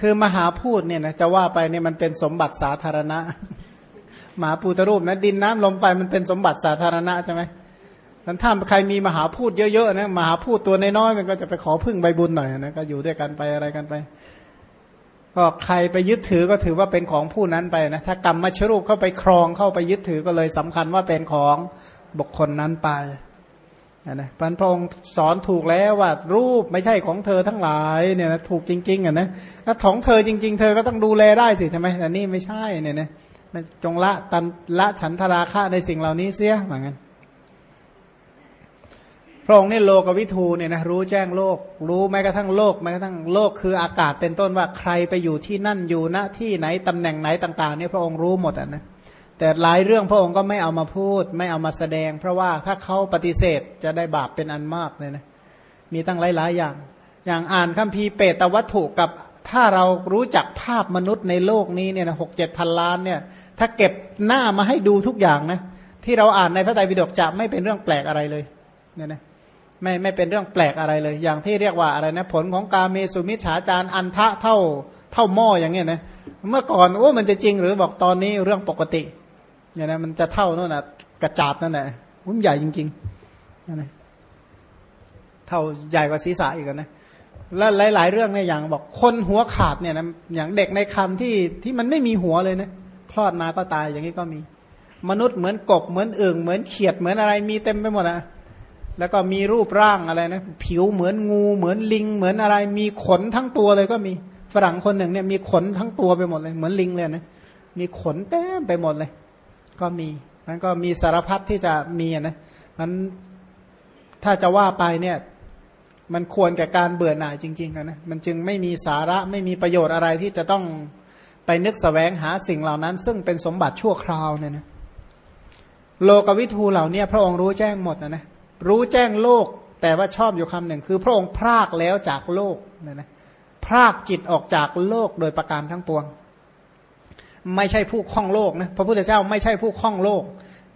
คือมหาพูดเนี่ยนะจะว่าไปเนี่ยมันเป็นสมบัติสาธารณะมหาปูตรูปนะดินน้ำลมไฟมันเป็นสมบัติสาธารณะใช่ไหมท่านถ้าใครมีมหาพูดเยอะๆนะมหาพูดตัวน้อยๆมันก็จะไปขอพึ่งใบบุญหน่อยนะก็อยู่ด้วยกันไปอะไรกันไป ก็ใครไปยึดถือก็ถือว่าเป็นของผู้นั้นไปนะถ้ากรรมมาชรูปเข้าไปครองเข้าไปยึดถือก็เลยสำคัญว่าเป็นของบุคคลนั้นไป นะพระองค์สอนถูกแล้วว่ารูปไม่ใช่ของเธอทั้งหลายเนี่ยนะถูกจริงๆอะนะถ้าของเธอจริง ๆ เธอก็ต้องดูแลได้สิใช่ไหมแต่นี่ไม่ใช่เนี่ยนะจงละตันละฉันทราคะในสิ่งเหล่านี้เสียเหมือนกันพระองค์นี่โลกวิทูเนี่ยนะรู้แจ้งโลก รู้แม้กระทั่งโลกแม้กระทั่งโลกคืออากาศเป็นต้นว่าใครไปอยู่ที่นั่นอยู่ณที่ไหนตำแหน่งไหนต่าง ๆ เนี่ยพระองค์รู้หมดอะนะ แต่หลายเรื่องพระองค์ก็ไม่เอามาพูด ไม่เอามาแสดง เพราะว่าถ้าเขาปฏิเสธจะได้บาปเป็นอันมากเลยนะมีตั้งหลายๆอย่าง อย่างอ่านคัมภีร์เปตวัตถุกับถ้าเรารู้จักภาพมนุษย์ในโลกนี้เนี่ยหกเจ็ดพันล้านเนี่ย ถ้าเก็บหน้ามาให้ดูทุกอย่างนะที่เราอ่านในพระไตรปิฎกจะไม่เป็นเรื่องแปลกอะไรเลยเนี่ยนะไม่ไม่เป็นเรื่องแปลกอะไรเลย อย่างที่เรียกว่าอะไรนะ ผลของกาเมสุมิชฌาจารอันทะเท่าเท่าหม้ออย่างเงี้ยนะเมื่อก่อนโอ้มันจะจริงหรือบอกตอนนี้เรื่องปกติ เนี่ยนะมันจะเท่านั่นนะกระจาดนั่นแหละมันใหญ่จริงๆนะเท่าใหญ่กว่าศีรษะอีกนะแล้วหลาย ๆ เรื่องเนี่ยอย่างบอกคนหัวขาดเนี่ยนะอย่างเด็กในคันที่ที่มันไม่มีหัวเลยนะคลอดมาก็ตายอย่างนี้ก็มี มนุษย์เหมือนกบเหมือนเอึ่งเหมือนเขียดเหมือนอะไรมีเต็มไปหมดนะแล้วก็มีรูปร่างอะไรนะผิวเหมือนงูเหมือนลิง เหมือนอะไร มีขนทั้งตัวเลยก็มีฝรั่งคนหนึ่งเนี่ยมีขนทั้งตัวไปหมดเลย เหมือนลิงเลยนะมีขนเต็มไปหมดเลย ก็มีมันก็มีสารพัดที่จะมีนะมันถ้าจะว่าไปเนี่ย มันควรแก่การเบื่อหน่ายจริงๆนะมันจึงไม่มีสาระไม่มีประโยชน์อะไรที่จะต้องไปนึกสแสวงหาสิ่งเหล่านั้น ซึ่งเป็นสมบัติชั่วคราวเนี่ยนะโลกวิทูเหล่านี้พระองค์รู้แจ้งหมดนะนะรู้แจ้งโลกแต่ว่าชอบอยู่คำหนึ่ง คือพระองค์พรากแล้วจากโลกนะนะพรากจิตออกจากโลกโดยประการทั้งปวง ไม่ใช่ผู้คล้องโลกนะพระพุทธเจ้าไม่ใช่ผู้คล้องโลก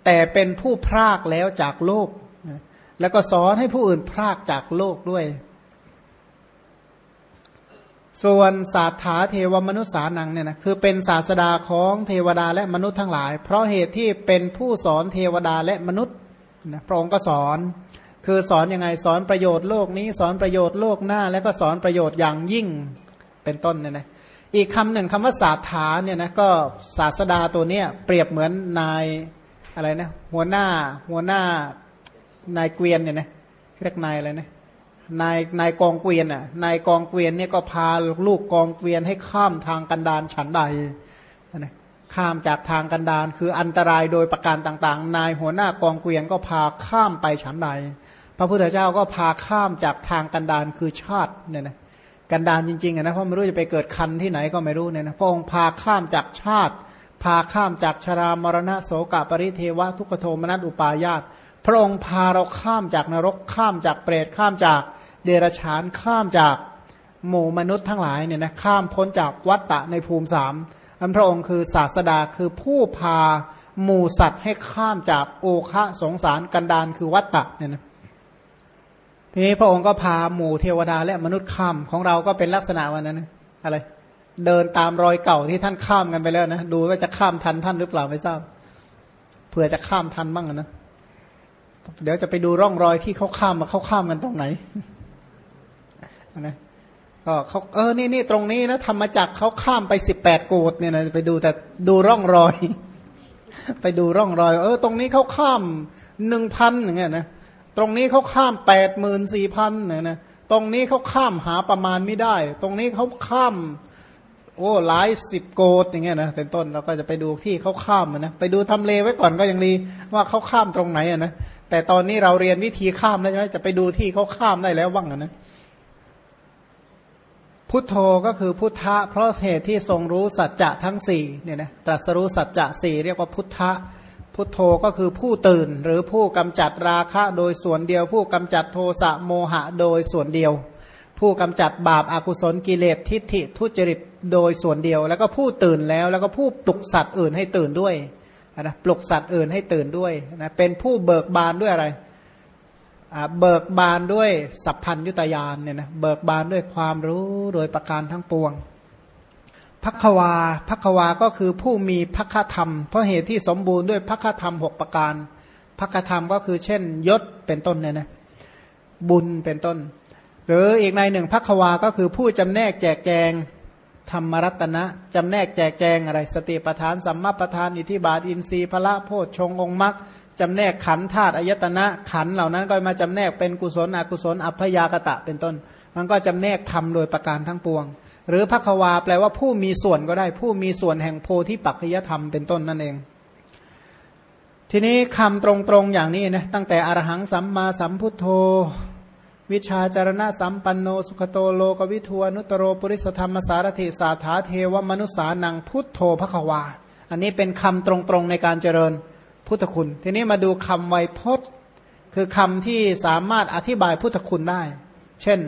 แต่เป็นผู้พรากแล้วจากโลก แล้วก็สอนให้ผู้อื่นพรากจากโลกด้วย ส่วนศาสถาเทวมนุษย์สานังเนี่ยนะคือเป็นศาสดาของเทวดาและมนุษย์ทั้งหลาย เพราะเหตุที่เป็นผู้สอนเทวดาและมนุษย์นะพระองค์ก็สอนคือสอนยังไงสอนประโยชน์โลกนี้ สอนประโยชน์โลกหน้า แล้วก็สอนประโยชน์อย่างยิ่งเป็นต้นเนี่ยนะ อีกคำหนึ่งคำว่าศาสถาเนี่ยนะก็ศาสดาตัวเนี้ยเปรียบเหมือนนายอะไรนะหัวหน้าหัวหน้านายเกวียนเนี่ยนะเรียกนายอะไรนะนายนายกองเกวียนอะนายกองเกวียนเนี่ยก็พาลูกกองเกวียนให้ข้ามทางกันดานฉันใดนะข้ามจากทางกันดานคืออันตรายโดยประการต่างๆ นายหัวหน้ากองเกวียนก็พาข้ามไปฉันใด พระพุทธเจ้าก็พาข้ามจากทางกันดานคือชาติเนี่ยนะ กันดานจริงๆนะเพราะไม่รู้จะไปเกิดคันที่ไหนก็ไม่รู้เนี่ยนะพระองค์พาข้ามจากชาติ พาข้ามจากชรามรณะโสกปริเทวะทุกขโทมนัสอุปายาตพระองค์พาเราข้ามจากนรกข้ามจากเปรตข้ามจากเดรัจฉานข้ามจากหมู่มนุษย์ทั้งหลายเนี่ยนะข้ามพ้นจากวัฏฏะในภูมิสามอันพระองค์คือศาสดาคือผู้พาหมู่สัตว์ให้ข้ามจากโอคะสงสารกันดานคือวัตตะเนี่ยนะ ทีนี้พระองค์ก็พาหมู่เทวดาและมนุษย์ข้ามของเราก็เป็นลักษณะวันนั้นอะไร เดินตามรอยเก่าที่ท่านข้ามกันไปแล้วนะดูว่าจะข้ามทันท่านหรือเปล่าไม่ทราบเผื่อจะข้ามทันบ้างนะเดี๋ยวจะไปดูร่องรอยที่เขาข้ามมาเขาข้ามกันตรงไหนนะก็เขาเออนี่นี่ตรงนี้นะธรรมจักเขาข้ามไปสิบแปดโกดเนี่ยนะไปดูแต่ดูร่องรอย ไปดูร่องรอย เออ ตรงนี้เขาข้ามหนึ่งพันอย่างเงี้ยนะ ตรงนี้เขาข้ามแปดหมื่นสี่พันเนี่ยนะตรงนี้เขาข้ามหาประมาณไม่ได้ ตรงนี้เขาข้าม โอ้หลายสิบโกดอย่างเงี้ยนะเป็นต้นเราก็จะไปดูที่เขาข้ามนะไปดูทำเลไว้ก่อนก็ยังดีว่าเขาข้ามตรงไหนอะนะแต่ตอนนี้เราเรียนวิธีข้ามแล้วใช่ไหมจะไปดูที่เขาข้ามได้แล้วบ้างนะพุทโธก็คือพุทธะเพราะเหตุที่ทรงรู้สัจจะทั้งสี่เนี่ยนะตรัสรู้สัจจะสี่เรียกว่าพุทธะ พุทโธก็คือผู้ตื่นหรือผู้กำจัดราคะโดยส่วนเดียว ผู้กำจัดโทสะโมหะโดยส่วนเดียว ผู้กำจัดบาปอากุศลกิเลสทิฏฐิทุจริตโดยส่วนเดียว แล้วก็ผู้ตื่นแล้วแล้วก็ผู้ปลุกสัตว์อื่นให้ตื่นด้วยนะปลุกสัตว์อื่นให้ตื่นด้วยนะเป็นผู้เบิกบานด้วยอะไรเบิกบานด้วยสัพพัญยุตยานเนี่ยนะเบิกบานด้วยความรู้โดยประการทั้งปวง พักวาพักวาก็คือผู้มีพักธรรม เพราะเหตุที่สมบูรณ์ด้วยพักธรรมหกประการพักธรรมก็คือเช่น ยศเป็นต้นเนี่ยนะบุญเป็นต้น หรืออีกในหนึ่งพักวาก็คือผู้จำแนกแจกแจงธรรมรัตนะจำแนกแจกแจงอะไร สติปทานสัมมาปทาน อิทิบาท อินทรีย์พระโพชฌงองค์มรรค จำแนกขันธาตุอายตนะขันเหล่านั้นก็มาจำแนกเป็นกุศลอกุศล อัพยากตะเป็นต้น มันก็จำแนกทำโดยประการทั้งปวง หรือพักวาแปลว่าผู้มีส่วนก็ได้ ผู้มีส่วนแห่งโพธิปัจจยธรรมเป็นต้นนั่นเอง ทีนี้คำตรงๆอย่างนี้นะตั้งแต่อรหังสัมมาสัมพุทโธ วิชาจารณะสัมปันโนสุขโตโลกวิทวนุตโรปุริสธรรมสารถิสาถาเทวมนุษสานังพุทโธพระควา อันนี้เป็นคำตรงๆในการเจริญ พุทธคุณ ทีนี้มาดูคำไวยพจน์ คือคำที่สามารถอธิบายพุทธคุณได้ เช่น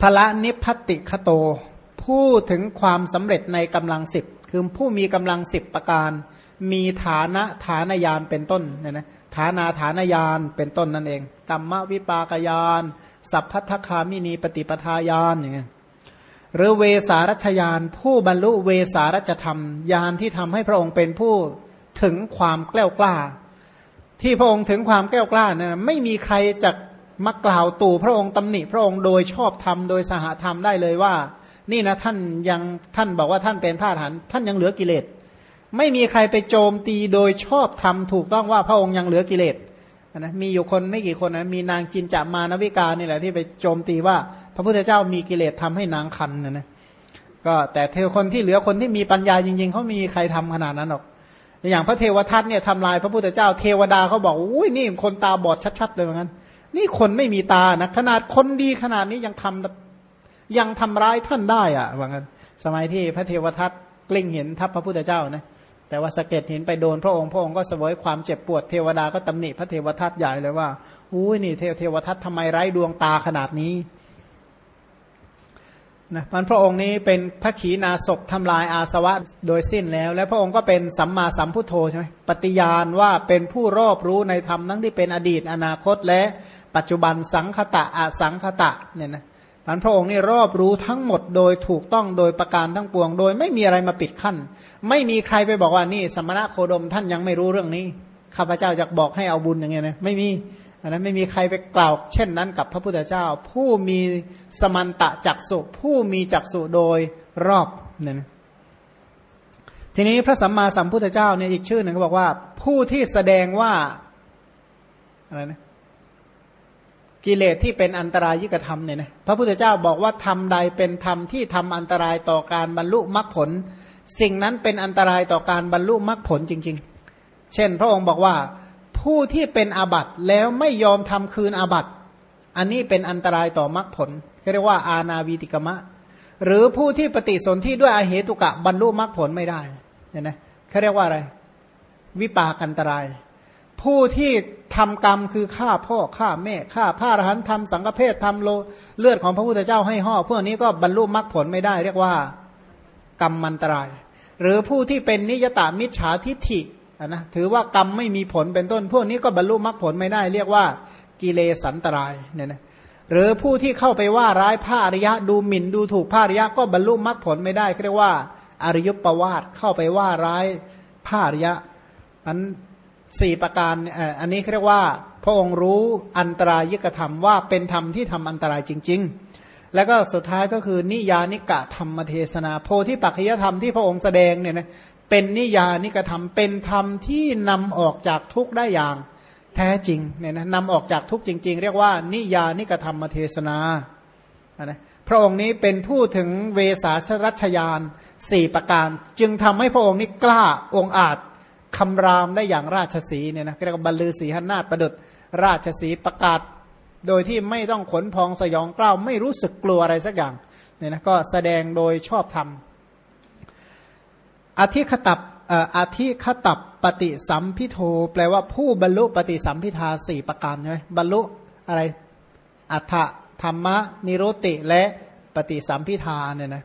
พละนิพัติคโต พูดถึงความสำเร็จในกำลังสิบคือผู้มีกำลังสิบประการ มีฐานะฐานยานเป็นต้นเนี่ยนะฐานาฐานยานเป็นต้นนั่นเองกรรมวิปากยาน สัพพัทธคามินีปฏิปทายานอย่างเงี้ยหรือเวสารัชยาน ผู้บรรลุเวสารัชธรรมยานที่ทำให้พระองค์เป็นผู้ ถึงความแกล้วกล้า ที่พระองค์ถึงความแกล้วกล้าเนี่ยไม่มีใครจะมากล่าวตู่พระองค์ตำหนิพระองค์โดยชอบธรรมโดยสหธรรมได้เลยว่า นี่นะท่านยังท่านบอกว่าท่านเป็นพระหันท่านยังเหลือกิเลส ไม่มีใครไปโจมตีโดยชอบธรรมถูกต้องว่าพระองค์ยังเหลือกิเลสนะมีอยู่คนไม่กี่คนนะมีนางจินจามานวิกานี่แหละที่ไปโจมตีว่า พระพุทธเจ้ามีกิเลสทำให้นางคันนะนะก็แต่เทวคนที่เหลือคนที่มีปัญญาจริง ๆเขามีใครทำขนาดนั้นหรอก อย่างพระเทวทัตเนี่ยทำลายพระพุทธเจ้า เทวดาเขาบอกอุ้ยนี่คนตาบอดชัดๆเลยเหมือนกันนี่คนไม่มีตานะขนาดคนดีขนาดนี้ยังทำยังทำร้ายท่านได้อะว่างั้น สมัยที่พระเทวทัตกลิ้งเห็นทัพพระพุทธเจ้านะแต่ว่าสะเก็ดหินไปโดนพระองค์พระองค์ก็เสวยความเจ็บปวดเทวดาก็ตำหนิพระเทวทัตใหญ่เลยว่าอุ้ยนี่เทวเทวทัตทำไมไร้ดวงตาขนาดนี้ นะมันพระองค์นี้เป็นพระขีณาศพทำลายอาสวะโดยสิ้นแล้ว และพระองค์ก็เป็นสัมมาสัมพุทโธใช่ไหมปฏิญาณว่าเป็นผู้รอบรู้ในธรรมทั้งที่เป็นอดีตอนาคตและปัจจุบันสังคตะอสังคตะเนี่ยนะมันพระองค์นี่รอบรู้ทั้งหมดโดยถูกต้องโดยประการทั้งปวง โดยไม่มีอะไรมาปิดขั้น ไม่มีใครไปบอกว่านี่สมณะโคดมท่านยังไม่รู้เรื่องนี้ข้าพเจ้าจะบอกให้เอาบุญอย่างเงี้ยนะไม่มี อันนั้นไม่มีใครไปกล่าวเช่นนั้นกับพระพุทธเจ้า ผู้มีสมันตะจักสุผู้มีจักสุโดยรอบเนี่ยนะทีนี้พระสัมมาสัมพุทธเจ้าเนี่ยอีกชื่อหนึ่งเขาบอกว่า ผู้ที่แสดงว่าอะไรนะกิเลสที่เป็นอันตรายยิ่กธรรมเนี่ยนะพระพุทธเจ้าบอกว่าธรรมใดเป็นธรรมที่ทำอันตรายต่อการบรรลุมรรคผล สิ่งนั้นเป็นอันตรายต่อการบรรลุมรรคผลจริง ๆ เช่น พระองค์บอกว่า ผู้ที่เป็นอาบัตแล้วไม่ยอมทำคืนอาบัตอันนี้เป็นอันตรายต่อมรรคผลเรียกว่าอาณาวีติกมะ หรือผู้ที่ปฏิสนธิด้วยอาเหตุกะบรรลุมรรคผลไม่ได้เนี่ยนะเขาเรียกว่าอะไร วิปากันตราย ผู้ที่ทำกรรมคือฆ่าพ่อฆ่าแม่ฆ่าพระอรหันต์ทำสังฆเพศทำโลเลือดของพระพุทธเจ้าให้ห่อพวกนี้ก็บรรลุมรรคผลไม่ได้ เรียกว่ากรรมมันตราย หรือผู้ที่เป็นนิยตามิจฉาทิฏฐิ นะถือว่ากรรมไม่มีผลเป็นต้น พวกนี้ก็บรรลุมรรคผลไม่ได้ เรียกว่ากิเลสันตรายเนี่ยนะหรือผู้ที่เข้าไปว่าร้ายพระอริยะดูหมิ่นดูถูกพระอริยะก็บรรลุมรรคผลไม่ได้เรียกว่าอริยประวาทเข้าไปว่าร้ายพระอริยะอันสี่ประการอันนี้เรียกว่า พระองค์รู้อันตรายิกธรรมว่าเป็นธรรมที่ทำอันตรายจริง ๆ แล้วก็สุดท้ายก็คือนิยานิกะธรรมเทศนาโพธิปัจจยธรรมที่พระองค์แสดงเนี่ยนะ เป็นนิยานิกธรรม เป็นธรรมที่นำออกจากทุกข์ได้อย่างแท้จริงเนี่ยนะนำออกจากทุกข์จริง ๆ เรียกว่า นิยานิกธรรมเทศนานะพระองค์นี้เป็นผู้ถึงเวสาสรัชยานสี่ประการ จึงทำให้พระองค์นี้กล้าองอาจคำรามได้อย่างราชสีเนี่ยนะเรียกว่าบรรลือสีหันนาฏประดุษราชสีประกาศ โดยที่ไม่ต้องขนพองสยองกล้าวไม่รู้สึกกลัวอะไรสักอย่างเนี่ยนะก็แสดงโดยชอบธรรม อธิคตับอธิคตับปฏิสัมพิโทแปลว่าผู้บรรลุปฏิสัมพิทาสี่ประการใช่ไหมบรรลุอะไรอัฏฐธรรมะ นิโรติและปฏิสัมพิทาเนี่ยนะ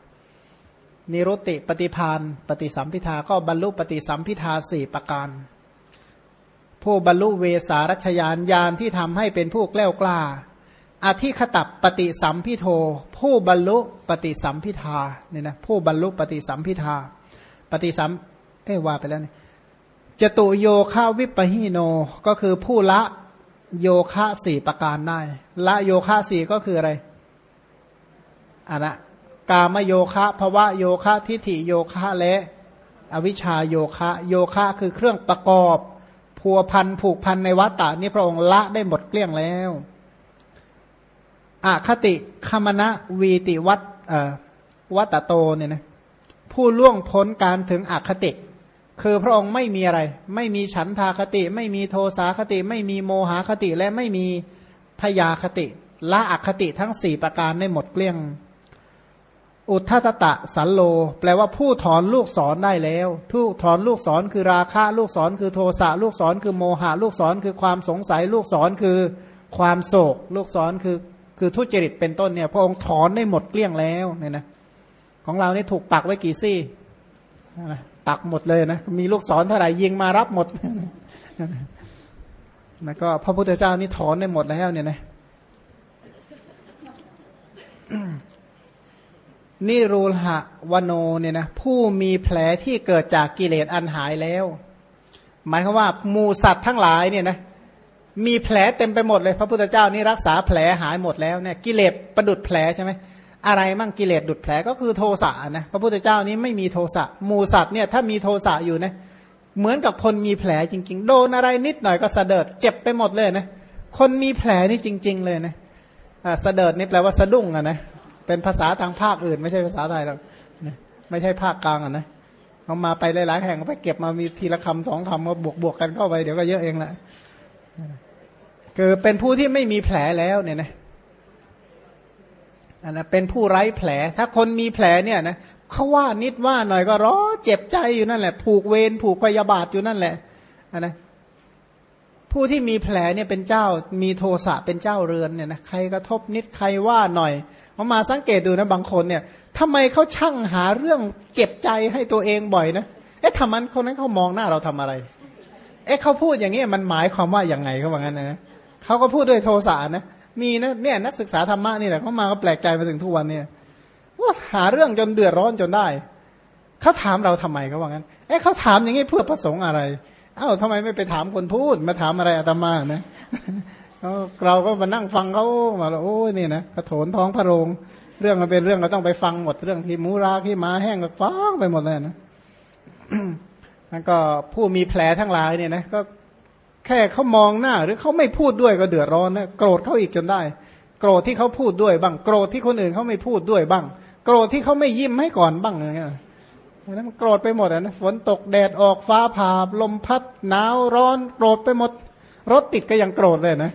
นิโรติปฏิพานปฏิสัมพิทาก็บรรลุปฏิสัมพิทาสี่ประการ ผู้บรรลุเวสารัชยานยานที่ทำให้เป็นผู้แกล้วกล้าอธิคตับปฏิสัมพิโทผู้บรรลุปฏิสัมพิทาเนี่ยนะผู้บรรลุปฏิสัมพิทา ปฏิสัมเอ้ว่าไปแล้วเนี่ยจตุโยคะวิปหิโนก็คือผู้ละโยคะสี่ประการได้ ละโยคะสี่ก็คืออะไรอันนะกามโยคะภวะโยคะทิฏฐิโยคะและอวิชชาโยคะโยคะคือเครื่องประกอบพัวพันผูกพันในวัตตะนี่พระองค์ละได้หมดเกลี้ยงแล้วอาคติคมณะวีติวัตวัตโตเนี่ยนะ ผู้ล่วงพ้นการถึงอคติ คือพระองค์ไม่มีอะไร ไม่มีฉันทาคติ ไม่มีโทสาคติ ไม่มีโมหคติและไม่มีพยาคติละอคติทั้งสี่ประการได้หมดเกลี้ยง อุทธตตะสันโล แปลว่าผู้ถอนลูกศรได้แล้วทูกถอนลูกศรคือราคะลูกศรคือโทสะลูกศรคือโมหะลูกศรคือความสงสัยลูกศรคือความโศก ลูกศรคือคือทุจริตเป็นต้นเนี่ยพระองค์ถอนได้หมดเกลี้ยงแล้วเนี่ยนะ ของเรานี่ถูกปักไว้กี่ซี่ปักหมดเลยนะ มีลูกศรเท่าไหร่ยิงมารับหมดแล้วก็พระพุทธเจ้านี่ถอนได้หมดแล้วเนี่ยนะนิรูหะวโนเนี่ยนะผู้มีแผลที่เกิดจากกิเลสอันหายแล้ว หมายความว่ามูสัตว์ทั้งหลายเนี่ยนะมีแผลเต็มไปหมดเลย พระพุทธเจ้านี่รักษาแผลหายหมดแล้วเนี่ยกิเลสประดุดแผลใช่ไหม อะไรมั่งกิเลสดุดแผลก็คือโทสะนะพระพุทธเจ้านี้ไม่มีโทสะมูสัตว์เนี่ยถ้ามีโทสะอยู่นะเหมือนกับคนมีแผลจริง ๆ โดนอะไรนิดหน่อยก็สะเดิดเจ็บไปหมดเลยนะคนมีแผลนี่จริง ๆ เลยนะสะเดิดนี่แปลว่าสะดุ้งอะนะเป็นภาษาทางภาคอื่น ไม่ใช่ภาษาไทยหรอกไม่ใช่ภาคกลางอะนะเขามาไปหลายๆแห่งไปเก็บมามีทีละคำสองคำมาบวกบวกกันเข้าไปเดี๋ยวก็เยอะเองแหละคือเป็นผู้ที่ไม่มีแผลแล้วเนี่ยนะ นะเป็นผู้ไร้แผล ถ้าคนมีแผลเนี่ยนะเขาว่านิดว่าหน่อยก็ร้อเจ็บใจอยู่นั่นแหละ ผูกเวรผูกพยาบาทอยู่นั่นแหละอันนะผู้ที่มีแผลเนี่ยเป็นเจ้ามีโทสะเป็นเจ้าเรือนเนี่ยนะใครกระทบนิดใครว่าหน่อยเขามาสังเกตดูนะบางคนเนี่ยทำไมเขาช่างหาเรื่องเจ็บใจให้ตัวเองบ่อยนะเอ๊ะทำมันคนนั้นเขามองหน้าเราทำอะไร เอ๊ะเขาพูดอย่างนี้มันหมายความว่าอย่างไงเขาบอกงั้นนะเขาก็พูดด้วยโทสะนะ มีนะเนี่ยนักศึกษาธรรมะนี่แหละเขามาก็แปลกใจมาถึงทุกวันเนี่ยว่าหาเรื่องจนเดือดร้อนจนได้เขาถามเราทำไมเขาบอกงั้นเอ๊ะเขาถามอย่างนี้เพื่อประสงค์อะไร เอ้าทำไมไม่ไปถามคนพูด มาถามอะไรอาตมานะเราก็มานั่งฟังเขามาแล้วโอ้ยนี่นะกระโถนท้องพระโรง เรื่องมันเป็นเรื่องเราต้องไปฟังหมดเรื่องที่มูราที่มาแห้งก็ฟังไปหมดเลยนะแล้วก็ผู้มีแผลทั้งหลายเนี่ยนะก็ แค่เขามองหน้าหรือเขาไม่พูดด้วยก็เดือดร้อนนะโกรธเขาอีกจนได้ โกรธที่เขาพูดด้วยบ้าง โกรธที่คนอื่นเขาไม่พูดด้วยบ้าง โกรธที่เขาไม่ยิ้มให้ก่อนบ้างอย่างเงี้ยนั้นโกรธไปหมดอะนะฝนตกแดดออกฟ้าผ่าลมพัดหนาวร้อนโกรธไปหมด รถติดก็ยังโกรธเลยนะ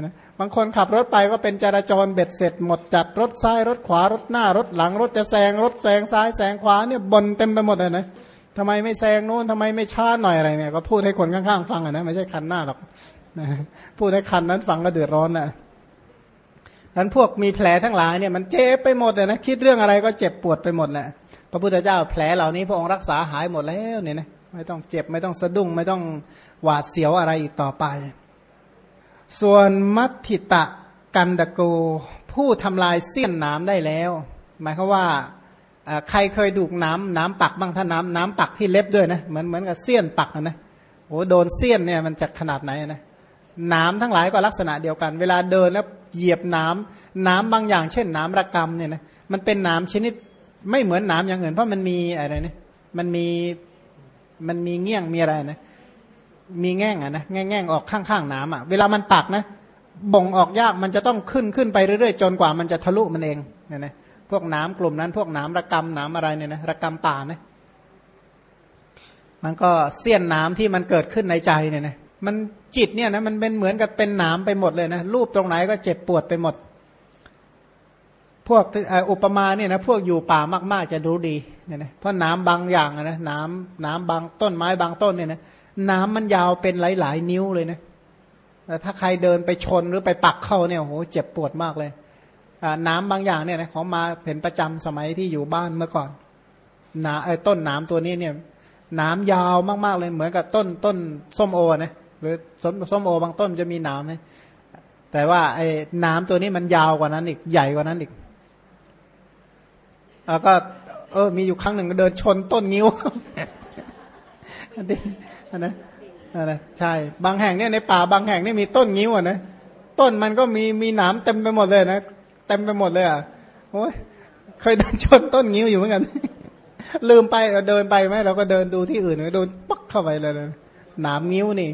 นะบางคนขับรถไปก็เป็นจราจรเบ็ดเสร็จหมดจัดรถซ้ายรถขวารถหน้ารถหลัง รถจะแซงรถแซงซ้ายแซงขวาเนี่ยบนเต็มไปหมดเลยนะ ทำไมไม่แซงโน้นทำไมไม่ช้าหน่อยอะไรเนี่ยก็พูดให้คนข้างๆฟังอะนะไม่ใช่คันหน้าหรอกพูดให้คันนั้นฟังก็เดือดร้อนนะนั้นพวกมีแผลทั้งหลายเนี่ยมันเจ็บไปหมดเลยนะคิดเรื่องอะไรก็เจ็บปวดไปหมดแหละพระพุทธเจ้าแผลเหล่านี้พระองค์รักษาหายหมดแล้วเนี่ยนะไม่ต้องเจ็บไม่ต้องสะดุ้ง ไม่ต้องหวาดเสียวอะไรอีกต่อไป ส่วนมัทธิตะกันดโก ผู้ทำลายเสี้ยนน้ำได้แล้ว หมายความว่า ใครเคยดูกน้ำน้ำปักบ้างถ้าน้ำน้ำปักที่เล็บด้วยนะเหมือนเหมือนกับเสี้ยนปักนะโอ้โดนเสี้ยนเนี่ยมันจะขนาดไหนนะน้ำทั้งหลายก็ลักษณะเดียวกัน เวลาเดินแล้วเหยียบน้ำน้ำบางอย่าง เช่น น้ำระกำเนี่ยนะมันเป็นน้ำชนิดไม่เหมือนน้ำอย่างอื่นเพราะมันมีอะไรนะมันมีมันมีเงี้ยงมีอะไรนะมีแง่งอะนะแง่งแง่งออกข้างๆน้ำอะเวลามันปักนะบ่งออกยากมันจะต้องขึ้นขึ้นไปเรื่อยๆ จนกว่ามันจะทะลุมันเองเนี่ยนะ พวกน้ำกลุ่มนั้น พวกน้ำระกำน้ำอะไรเนี่ยนะระกำป่านะมันก็เสี้ยนน้ำที่มันเกิดขึ้นในใจเนี่ยนะมันจิตเนี่ยนะมันเป็นเหมือนกับเป็นน้ำไปหมดเลยนะรูปตรงไหนก็เจ็บปวดไปหมด พวกอุปมาเนี่ยนะพวกอยู่ป่ามากๆจะรู้ดีเนี่ยนะเพราะน้ำบางอย่างนะน้ำน้ำบางต้นไม้บางต้นเนี่ยนะน้ำมันยาวเป็นหลาย ๆ นิ้วเลยนะแต่ถ้าใครเดินไปชนหรือไปปักเข้าเนี่ยโหเจ็บปวดมากเลย น้ำบางอย่างเนี่ยนะของมาเห็นประจำสมัยที่อยู่บ้านเมื่อก่อนนาไอ้ต้นน้ำตัวนี้เนี่ยน้ำยาวมากๆเลยเหมือนกับต้นต้นส้มโอนะหรือส้มส้มโอบางต้นจะมีน้ำนะแต่ว่าไอ้น้ำตัวนี้มันยาวกว่านั้นอีกใหญ่กว่านั้นอีกแล้วก็ เออ มีอยู่ครั้งหนึ่งก็เดินชนต้นงิ้วอันนี้อันนะอันนะใช่ บางแห่งเนี่ยในป่าบางแห่งเนี่ยมีต้นงิ้วอะนะต้นมันก็มีมีหนามเต็มไปหมดเลยนะ ต็มไปหมดเลยอะโอ้ยเคยเดินชนต้นงิ้วอยู่เหมือนกัน ลืมไปเราเดินไปไหมเราก็เดินดูที่อื่นโดนปักเข้าไปเลยหนามงิ้วนี่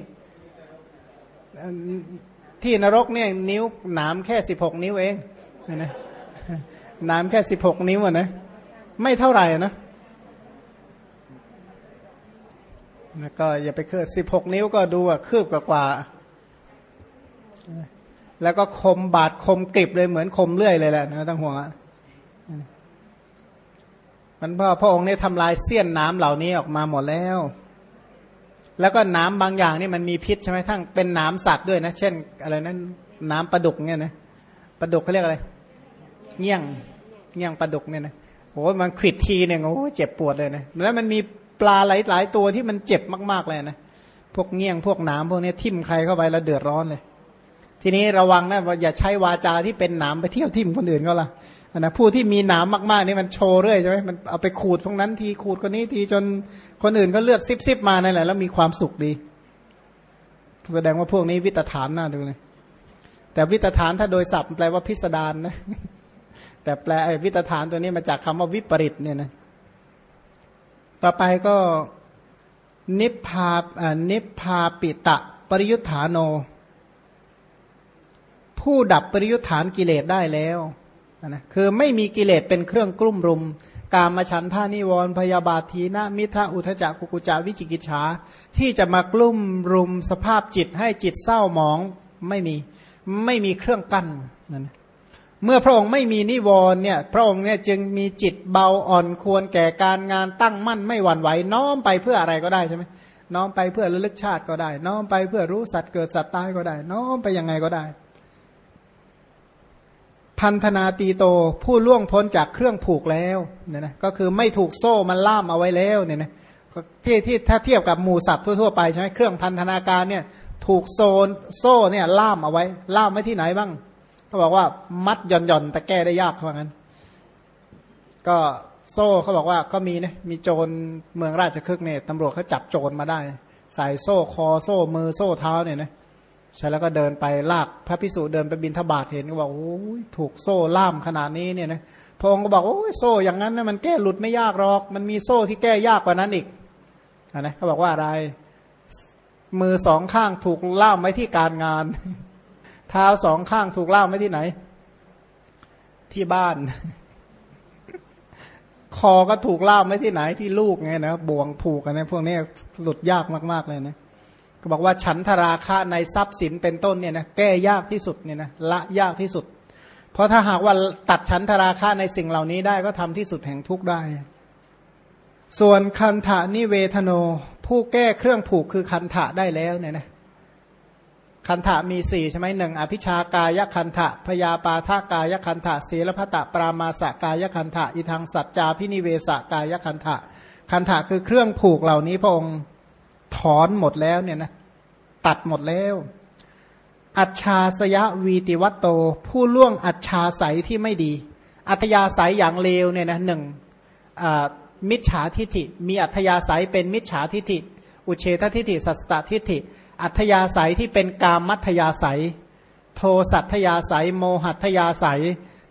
ที่นรกเนี่ย นิ้วหนามแค่สิบหกนิ้วเองนะหนามแค่สิบหกนิ้วอะนะไม่เท่าไหร่นะแล้วก็อย่าไปเคืบสิบหกนิ้วก็ดูอะคืบกว่ากว่า แล้วก็คมบาดคมกริบเลยเหมือนคมเลื่อยเลยแหละนะต้องห่วงมันพระพระองค์เนี่ยทำลายเสี้ยนน้ำเหล่านี้ออกมาหมดแล้ว แล้วก็น้ำบางอย่างนี่มันมีพิษใช่ไหมทั้งเป็นน้ำสัตว์ด้วยนะ เช่น อะไรนั้นน้ำปลาดุกเนี่ยนะปลาดุกเขาเรียกอะไรเงี้ยงเงี้ยงปลาดุกเนี่ยนะโอ้มันขิดทีเนี่ยโอ้เจ็บปวดเลยนะแล้วมันมีปลาหลายๆตัวที่มันเจ็บมากๆเลยนะพวกเงี้ยงพวกน้ำพวกนี้ทิ่มใครเข้าไปแล้วเดือดร้อนเลย ทีนี้ระวังนะว่าอย่าใช้วาจาที่เป็นหนามไปเที่ยวทิ่มคนอื่นก็ละนะผู้ที่มีหนามมากๆนี่มันโชว์เรื่อยใช่ไหมมันเอาไปขูดตรงนั้นทีขูดคนนี้ทีจนคนอื่นก็เลือดซิบๆมานั่นแหละแล้วมีความสุขดีแสดงว่าพวกนี้วิตฐานน่าดูเลยแต่วิตฐานถ้าโดยศัพท์แปลว่าพิสดารนะ แต่แปลวิตฐานตัวนี้มาจากคำว่าวิปริตเนี่ยนะต่อไปก็นิพพานิพพาปิตะปริยุทธานโน ผู้ดับปริยุทธานกิเลสได้แล้วนะคือไม่มีกิเลสเป็นเครื่องกลุ่มรุม กามฉันท่านิวรพยาบาทีนะมิทะอุทจักกุกุจาวิจิกิจฉาที่จะมากลุ่มรุมสภาพจิตให้จิตเศร้าหมองไม่มีไม่มีเครื่องกั้นนั่นเมื่อพระองค์ไม่มีนิวรณ์เนี่ยพระองค์เนี่ยจึงมีจิตเบาอ่อนควรแก่การงานตั้งมั่นไม่หวั่นไหวน้อมไปเพื่ออะไรก็ได้ใช่ไหมน้อมไปเพื่อระลึกชาติก็ได้ น้อมไปเพื่อรู้สัตว์เกิดสัตว์ตายก็ได้ น้อมไปยังไงก็ได้ พันธนาตีโตผู้ล่วงพ้นจากเครื่องผูกแล้วเนี่ยนะก็คือไม่ถูกโซ่มันล่ามเอาไว้แล้วเนี่ยนะที่ที่ถ้าเทียบกับหมูสัตว์ทั่วๆไปใช่ไหมเครื่องพันธนาการเนี่ยถูกโซนโซ่เนี่ยล่ามเอาไว้ ล่ามไว้ที่ไหนบ้างเขาบอกว่ามัดหย่อนหย่อนแต่แก้ได้ยากเพราะงั้น ก็โซ่เขาบอกว่าก็มีนะมีโจรเมืองราชคฤห์เนี่ยตำรวจเขาจับโจรมาได้ใส่โซ่คอโซ่มือโซ่เท้าเนี่ยนะ ใช่แล้วก็เดินไปลากพระพิสุเดินไปบินทบาทเห็นก็บอกโอ้ยถูกโซ่ล่ามขนาดนี้เนี่ยนะพระองค์ก็บอกโอ้ยโซ่อย่างนั้นนะมันแก้หลุดไม่ยากหรอก มันมีโซ่ที่แก้ยากกว่านั้นอีกนะเขาบอกว่าอะไรมือสองข้างถูกล่ามไว้ที่การงาน เท้าสองข้างถูกล่ามไว้ที่ไหน ที่บ้าน คอก็ถูกล่ามไว้ที่ไหนที่ลูกไงนะบ่วงผูกกันนะพวกนี้หลุดยากมาก ๆ เลยนะ บอกว่าฉันทราคะในทรัพย์สินเป็นต้นเนี่ยนะแก้ยากที่สุดเนี่ยนะละยากที่สุด เพราะถ้าหากว่าตัดฉันทราคะในสิ่งเหล่านี้ได้ก็ทำที่สุดแห่งทุกได้ ส่วนคันธานิเวทโน ผู้แก้เครื่องผูกคือคันธะได้แล้วเนี่ยนะคันธะมีสี่ใช่ไหมหนึ่งอภิชากายคันธะพยาปาทากายคันธะศีลพัตะปรามาสกายคันธะอิทังสัจจาพินิเวสกายคันธะคันธะคือเครื่องผูกเหล่านี้พระองค์ถอนหมดแล้วเนี่ยนะ ตัดหมดแล้ว อัจฉาสยะวีติวัตโต ผู้ล่วงอัจฉาสยที่ไม่ดี อัธยาศัยอย่างเลวเนี่ยนะหนึ่งมิจฉาทิฐิ มีอัธยาศัยเป็นมิจฉาทิฐิ อุเฉททิฐิสัสตทิฐิ อัธยาศัยที่เป็นกามมัธยาศัย โทสัทยาศัย โมหัตยาศัย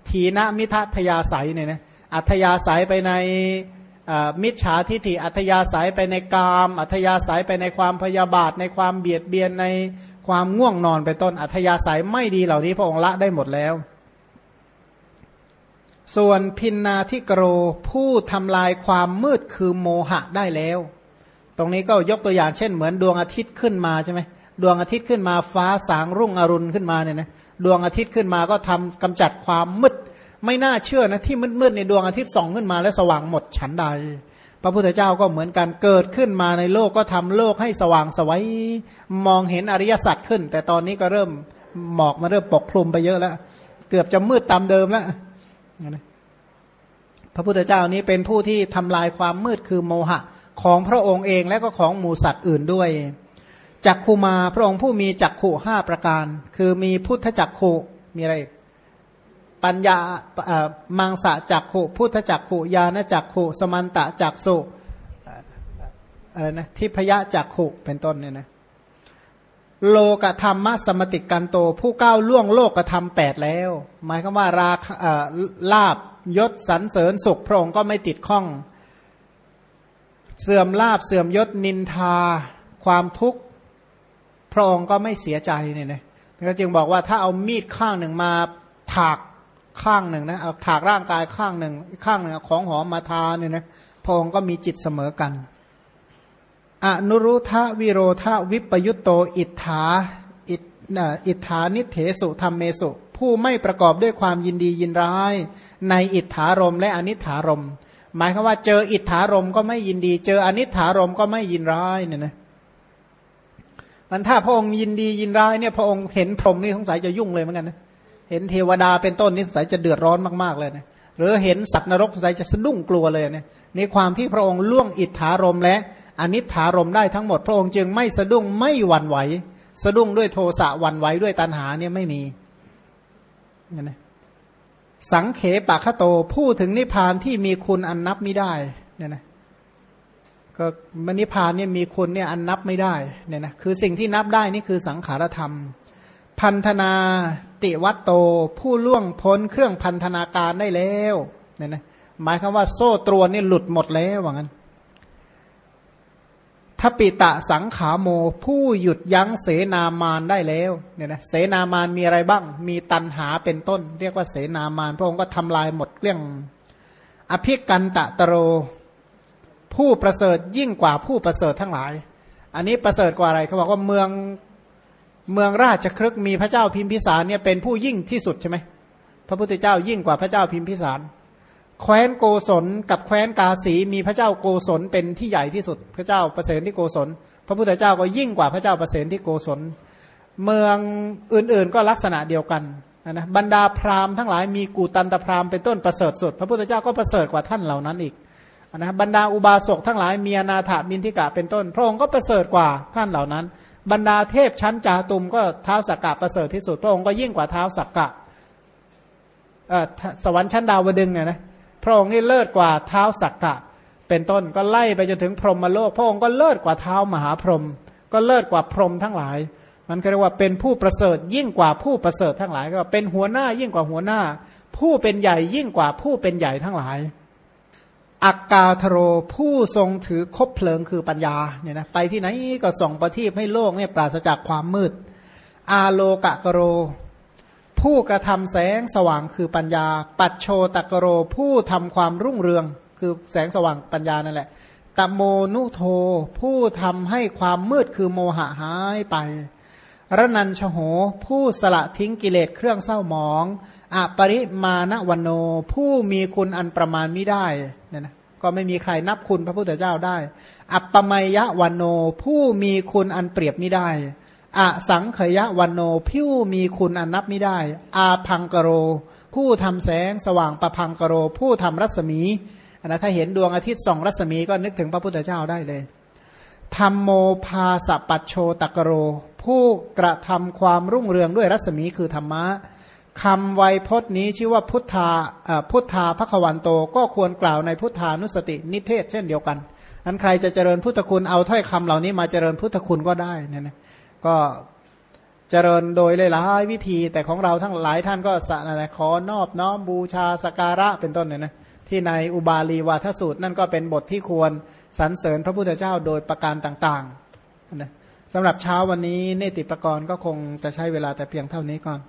ทีนมิทัทยาศัยเนี่ยนะอัธยาศัยไปใน มิจฉาทิฏฐิอัธยาศัยไปในกาม อัธยาศัยไปในความพยาบาท ในความเบียดเบียนในความง่วงนอนไปต้นอัธยาศัยไม่ดีเหล่านี้พระองค์ละได้หมดแล้ว ส่วนพินนาทิกโรผู้ทำลายความมืดคือโมหะได้แล้ว ตรงนี้ก็ยกตัวอย่างเช่นเหมือนดวงอาทิตย์ขึ้นมาใช่ไหมดวงอาทิตย์ขึ้นมาฟ้าสางรุ่งอรุณขึ้นมาเนี่ยนะดวงอาทิตย์ขึ้นมาก็ทำกำจัดความมืด ไม่น่าเชื่อนะที่มืดๆในดวงอาทิตย์ส่องขึ้นมาแล้วสว่างหมดฉันใด พระพุทธเจ้าก็เหมือนกันเกิดขึ้นมาในโลกก็ทำโลกให้สว่างสวัยมองเห็นอริยสัจขึ้น แต่ตอนนี้ก็เริ่มหมอกมาเริ่มปกคลุมไปเยอะแล้ว เกือบจะมืดตามเดิมแล้วพระพุทธเจ้านี้เป็นผู้ที่ทำลายความมืดคือโมหะ ของพระองค์เองและก็ของหมูสัตว์อื่นด้วยจักขุมาพระองค์ผู้มีจักขุห้าประการ คือมีพุทธจักขุมีอะไรอีก ปัญญามังสะจักขุพุทธจักขุญาณจักขุสมันตะจักสุอะไรนะทิพยจักขุเป็นต้นเนี่ยนะโลกธรรมสมติกันโต ผู้ก้าวล่วงโลกธรรมแปดแล้ว หมายคือว่าราลาบยศสรรเสริญสุขพระองค์ก็ไม่ติดข้อง เสื่อมลาบเสื่อมยศนินทา ความทุกข์พระองค์ก็ไม่เสียใจเนี่ยนะก็จึงบอกว่าถ้าเอามีดข้างหนึ่งมาถาก ข้างหนึ่งนะเอาถากร่างกายข้างหนึ่งข้างหนึ่งของหอมมาทาเนี่ยนะพระองค์ก็มีจิตเสมอกันอนุรุทะวิโรธาวิปยุตโต อิทธาอิอิทธานิเถสุธรรมเมสุ ผู้ไม่ประกอบด้วยความยินดียินร้าย ในอิทธารมและอนิถารม หมายคือว่าเจออิทธารมก็ไม่ยินดี เจออนิถารมก็ไม่ยินร้ายเนี่ยนะมันถ้าพระองค์ยินดียินร้ายเนี่ยพระองค์เห็นพรหมนี่สงสัยจะยุ่งเลยเหมือนกันนะ เห็นเทวดาเป็นต้นนี่สงสัยจะเดือดร้อนมากๆเลยนะหรือเห็นสัตว์นรกสงสัยจะสะดุ้งกลัวเลยเนี่ยในความที่พระองค์ล่วงอิทธารมและอนิถารมได้ทั้งหมด พระองค์จึงไม่สะดุ้งไม่หวั่นไหว สะดุ้งด้วยโทสะหวั่นไหวด้วยตัณหาเนี่ยไม่มีนะสังเขปะคโตพูดถึงนิพพานที่มีคุณอันนับไม่ได้เนี่ยนะก็มนิพพานเนี่ยมีคุณเนี่ยอันนับไม่ได้เนี่ยนะคือสิ่งที่นับได้นี่คือสังขารธรรม พันธนา ติวัตโตผู้ล่วงพ้นเครื่องพันธนาการได้แล้วเนี่ยนะหมายคือว่าโซ่ตรวนนี่หลุดหมดแล้วว่างั้นทปิตะสังขาโมผู้หยุดยั้งเสนามานได้แล้วเนี่ยนะเสนามานมีอะไรบ้าง มีตันหาเป็นต้น เรียกว่าเสนามานพระองค์ก็ทำลายหมดเรื่อง อภิกันตะตโร ผู้ประเสริฐยิ่งกว่าผู้ประเสริฐทั้งหลาย อันนี้ประเสริฐกว่าอะไรเขาบอกว่าเมือง เมืองราชครึกมีพระเจ้าพิมพิสารเนี่ยเป็นผู้ยิ่งที่สุดใช่ไหมพระพุทธเจ้ายิ่งกว่าพระเจ้าพิมพิสาร แคว้นโกศลกับแคว้นกาสีมีพระเจ้าโกศลเป็นที่ใหญ่ที่สุด พระเจ้าประเสริฐที่โกศล พระพุทธเจ้าก็ยิ่งกว่าพระเจ้าประเสริฐที่โกศล เมืองอื่นๆก็ลักษณะเดียวกันนะบรรดาพราหมณ์ทั้งหลายมีกูตันตพราหมณ์เป็นต้นประเสริฐสุด พระพุทธเจ้าก็ประเสริฐกว่าท่านเหล่านั้นอีกนะบรรดาอุบาสกทั้งหลายมีอนาถามินทิกะเป็นต้น พระองค์ก็ประเสริฐกว่าท่านเหล่านั้น บรรดาเทพชั้นจาตุมก็เท้าสักกะประเสริฐที่สุด พระองค์ก็ยิ่งกว่าเท้าสักกะสวรรค์ชั้นดาวดึงเนี่ยนะพระองค์นี่เลิศกว่าเท้าสักกะ เป็นต้นก็ไล่ไปจนถึงพรหมโลก พระองค์ก็เลิศกว่าเท้ามหาพรหมก็เลิศกว่าพรหมทั้งหลาย มันก็เรียกว่าเป็นผู้ประเสริฐยิ่งกว่าผู้ประเสริฐทั้งหลาย ก็เป็นหัวหน้ายิ่งกว่าหัวหน้า ผู้เป็นใหญ่ยิ่งกว่าผู้เป็นใหญ่ทั้งหลาย อักกาทโรผู้ทรงถือคบเพลิงคือปัญญาเนี่ยนะไปที่ไหนก็ส่องประทีปให้โลกเนี่ยปราศจากความมืด อาโลกะกโร ผู้กระทำแสงสว่างคือปัญญา ปัจโชตกโรผู้ทำความรุ่งเรืองคือแสงสว่างปัญญานั่นแหละตโมนุโทผู้ทำให้ความมืดคือโมหะหายไป ระนันชโหผู้สละทิ้งกิเลสเครื่องเศร้าหมองอปริมาณวันโน ผู้มีคุณอันประมาณไม่ได้เนี่ยนะก็ไม่มีใครนับคุณพระพุทธเจ้าได้ อัปปมัยยะวันโน ผู้มีคุณอันเปรียบไม่ได้อสังขยะวันโนพิวมีคุณอันนับไม่ได้ อาพังกโร ผู้ทำแสงสว่างประพังกโร ผู้ทำรัศมีนะถ้าเห็นดวงอาทิตย์ส่องรัศมีก็นึกถึงพระพุทธเจ้าได้เลยธรรมโมพาสปัชโชตกโร ผู้กระทำความรุ่งเรืองด้วยรัศมีคือธรรมะคำไวยพจน์นี้ชื่อว่าพุทธาพุทธาพระควันโตก็ควรกล่าวในพุทธานุสตินิเทศ เช่นเดียวกันนั้นใครจะเจริญพุทธคุณเอาถ้อยคำเหล่านี้มาเจริญพุทธคุณก็ได้นะนะก็เจริญโดยหลายวิธี แต่ของเราทั้งหลายท่านก็สนะขอนอบน้อมบูชาสการะเป็นต้นเนี่ยนะที่ในอุบาลีวาทสูตร นั่นก็เป็นบทที่ควรสรรเสริญพระพุทธเจ้าโดยประการต่างๆนะ สำหรับเช้าวันนี้เนติปกรณ์ก็คงจะใช้เวลาแต่เพียงเท่านี้ก่อน